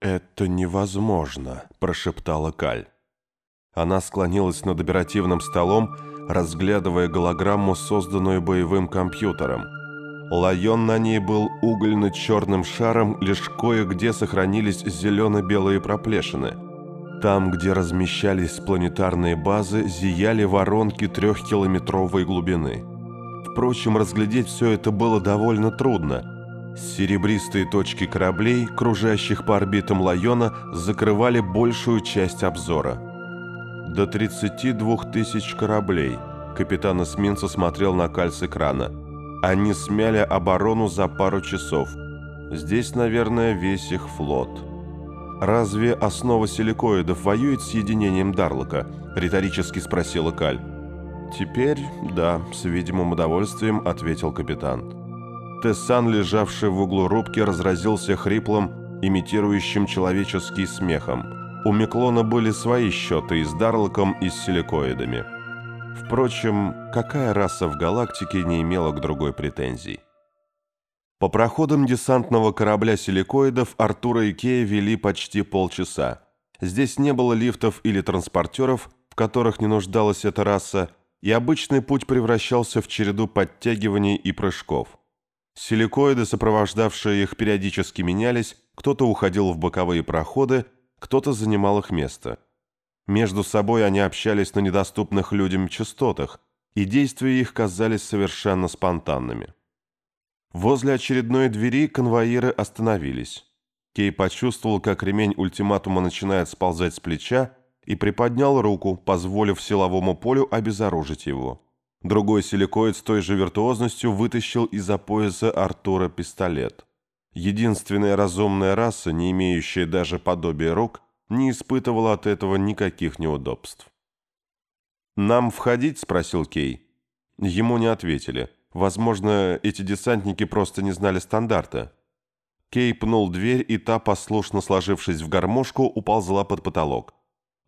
«Это невозможно», – прошептала Каль. Она склонилась над оперативным столом, разглядывая голограмму, созданную боевым компьютером. Лайон на ней был угольно-черным шаром, лишь кое-где сохранились зелено-белые проплешины. Там, где размещались планетарные базы, зияли воронки трехкилометровой глубины. Впрочем, разглядеть все это было довольно трудно – Серебристые точки кораблей, кружащих по орбитам Лайона, закрывали большую часть обзора. До 32 тысяч кораблей. Капитан эсминца смотрел на кальц экрана. Они смяли оборону за пару часов. Здесь, наверное, весь их флот. «Разве основа силикоидов воюет с единением Дарлока?» – риторически спросила Каль. «Теперь, да», – с видимым удовольствием ответил капитан. Тессан, лежавший в углу рубки, разразился хриплым, имитирующим человеческий смехом. У Миклона были свои счеты и с Дарлоком, и с силикоидами. Впрочем, какая раса в галактике не имела к другой претензий? По проходам десантного корабля силикоидов Артура и Кея вели почти полчаса. Здесь не было лифтов или транспортеров, в которых не нуждалась эта раса, и обычный путь превращался в череду подтягиваний и прыжков. Силикоиды, сопровождавшие их, периодически менялись, кто-то уходил в боковые проходы, кто-то занимал их место. Между собой они общались на недоступных людям частотах, и действия их казались совершенно спонтанными. Возле очередной двери конвоиры остановились. Кей почувствовал, как ремень ультиматума начинает сползать с плеча, и приподнял руку, позволив силовому полю обезоружить его. Другой силикоид с той же виртуозностью вытащил из-за пояса Артура пистолет. Единственная разумная раса, не имеющая даже подобия рук, не испытывала от этого никаких неудобств. «Нам входить?» – спросил Кей. Ему не ответили. Возможно, эти десантники просто не знали стандарта. Кей пнул дверь, и та, послушно сложившись в гармошку, уползла под потолок.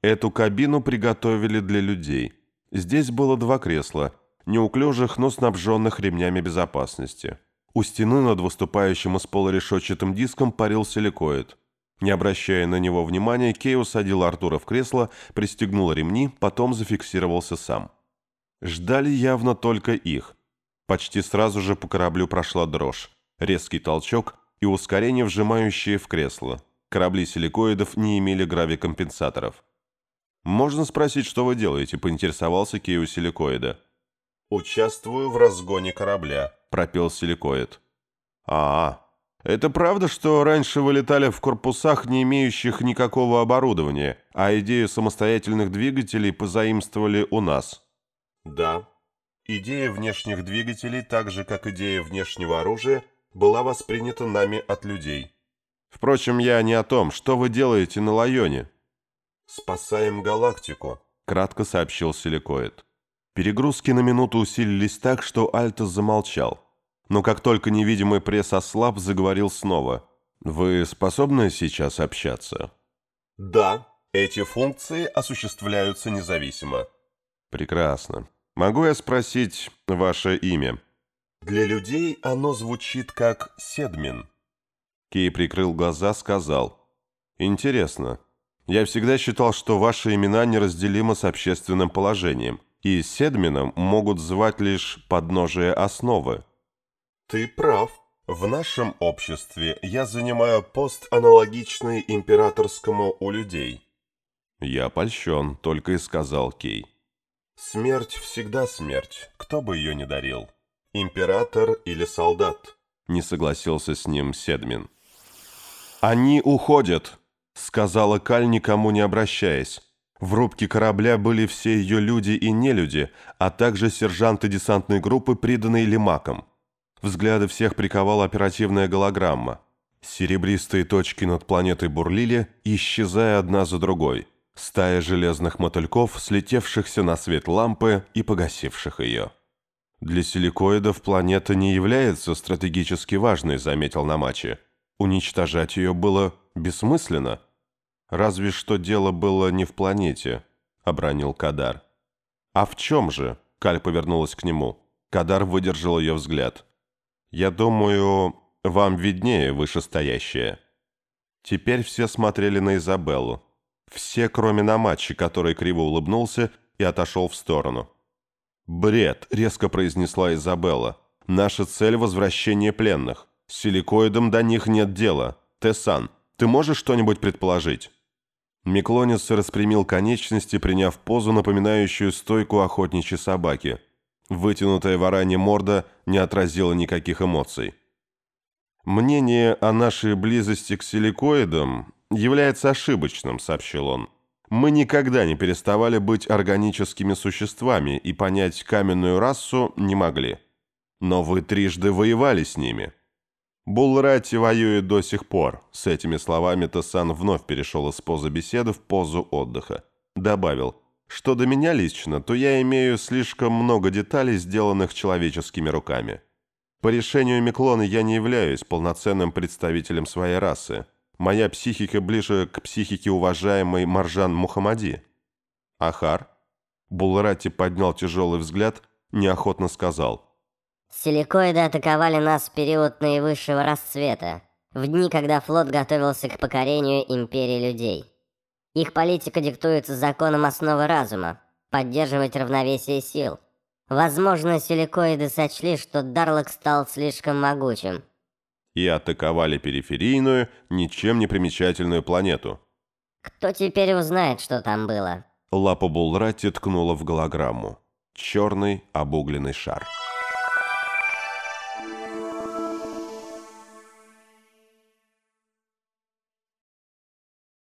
Эту кабину приготовили для людей. Здесь было два кресла – неуклюжих, но снабженных ремнями безопасности. У стены над выступающим из пола решетчатым диском парил силикоид. Не обращая на него внимания, Кей усадил Артура в кресло, пристегнул ремни, потом зафиксировался сам. Ждали явно только их. Почти сразу же по кораблю прошла дрожь, резкий толчок и ускорение, вжимающее в кресло. Корабли силикоидов не имели гравикомпенсаторов. «Можно спросить, что вы делаете?» – поинтересовался Кей у силикоида. «Участвую в разгоне корабля», — пропел силикоид. «А, это правда, что раньше вы летали в корпусах, не имеющих никакого оборудования, а идею самостоятельных двигателей позаимствовали у нас?» «Да. Идея внешних двигателей, так же как идея внешнего оружия, была воспринята нами от людей. Впрочем, я не о том, что вы делаете на Лайоне». «Спасаем галактику», — кратко сообщил силикоид. Перегрузки на минуту усилились так, что Альтос замолчал. Но как только невидимый пресс ослаб, заговорил снова. «Вы способны сейчас общаться?» «Да, эти функции осуществляются независимо». «Прекрасно. Могу я спросить ваше имя?» «Для людей оно звучит как Седмин». Кей прикрыл глаза, сказал. «Интересно. Я всегда считал, что ваши имена неразделимы с общественным положением» и седмином могут звать лишь подножие основы. Ты прав. В нашем обществе я занимаю пост, аналогичный императорскому у людей. Я польщен, только и сказал Кей. Смерть всегда смерть, кто бы ее ни дарил. Император или солдат. Не согласился с ним Седмин. «Они уходят», — сказала Каль, никому не обращаясь. В рубке корабля были все ее люди и нелюди, а также сержанты десантной группы, приданные Лимаком. Взгляды всех приковала оперативная голограмма. Серебристые точки над планетой бурлили, исчезая одна за другой. Стая железных мотыльков, слетевшихся на свет лампы и погасивших ее. «Для силикоидов планета не является стратегически важной», — заметил Намачи. «Уничтожать ее было бессмысленно». «Разве что дело было не в планете», — обронил Кадар. «А в чем же?» — Каль повернулась к нему. Кадар выдержал ее взгляд. «Я думаю, вам виднее вышестоящее». Теперь все смотрели на Изабеллу. Все, кроме Намачи, который криво улыбнулся и отошел в сторону. «Бред», — резко произнесла Изабелла. «Наша цель — возвращение пленных. С силикоидом до них нет дела. Тессан, ты можешь что-нибудь предположить?» Миклонис распрямил конечности, приняв позу, напоминающую стойку охотничьей собаки. Вытянутая варанья морда не отразила никаких эмоций. «Мнение о нашей близости к силикоидам является ошибочным», — сообщил он. «Мы никогда не переставали быть органическими существами и понять каменную расу не могли. Но вы трижды воевали с ними». Булрати воюет до сих пор. С этими словами Тасан вновь перешел из позы беседы в позу отдыха. Добавил, что до меня лично, то я имею слишком много деталей, сделанных человеческими руками. По решению Миклона я не являюсь полноценным представителем своей расы. Моя психика ближе к психике уважаемой Маржан Мухаммади. Ахар? Булрати поднял тяжелый взгляд, неохотно сказал – Силикоиды атаковали нас в период наивысшего расцвета, в дни, когда флот готовился к покорению империи людей. Их политика диктуется законом основы разума – поддерживать равновесие сил. Возможно, силикоиды сочли, что Дарлок стал слишком могучим. И атаковали периферийную, ничем не примечательную планету. Кто теперь узнает, что там было? Лапа Булрати ткнула в голограмму. Черный обугленный шар.